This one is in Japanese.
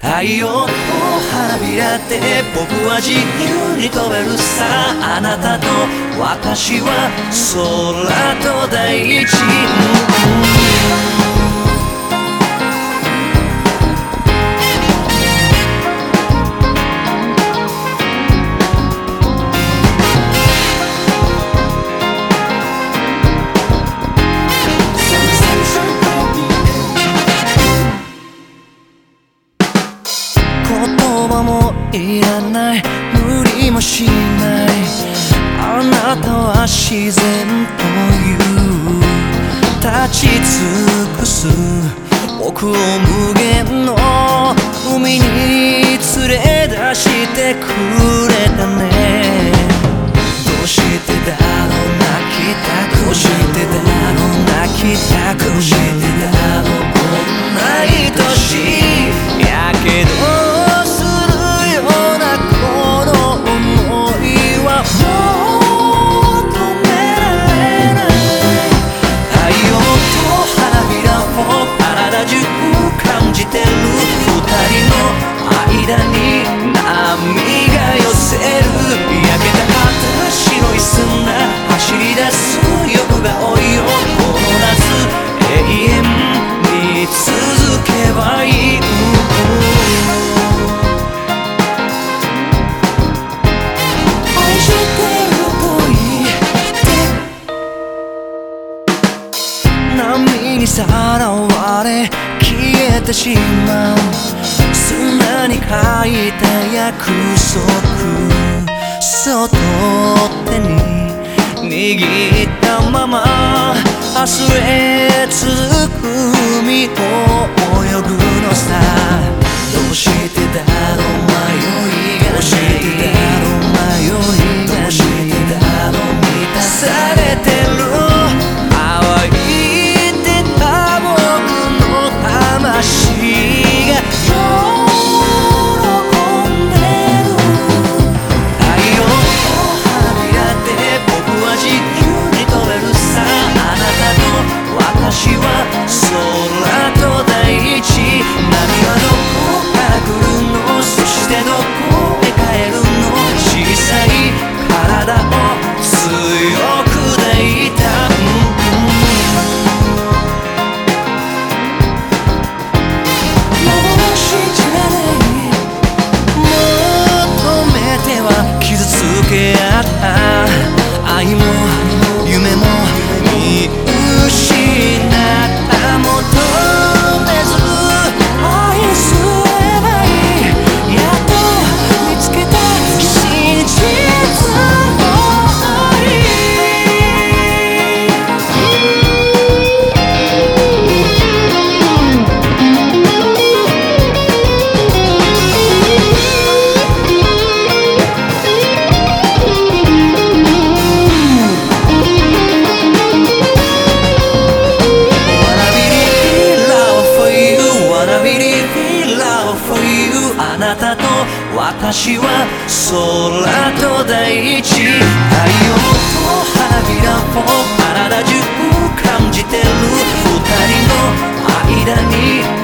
太陽を花びらで僕は自由に飛べるさ。あなたと私は空と大地、いらない無理もしない。あなたは自然という。立ち尽くす僕を無限の海に連れ出してくれたね。どうしてだろう泣きたくどうしてだろう泣きたくどうしてだろう。の間に波が寄せる焼けた私の砂走り出す欲が多いよこの夏永遠に続けばいい愛してると言って波にさらわれ消えてしまう。砂に書いた約束そっと手に握ったまま明日へ続く海を泳ぐのさ私は空と大地太陽と花びらを体中感じてる。二人の間に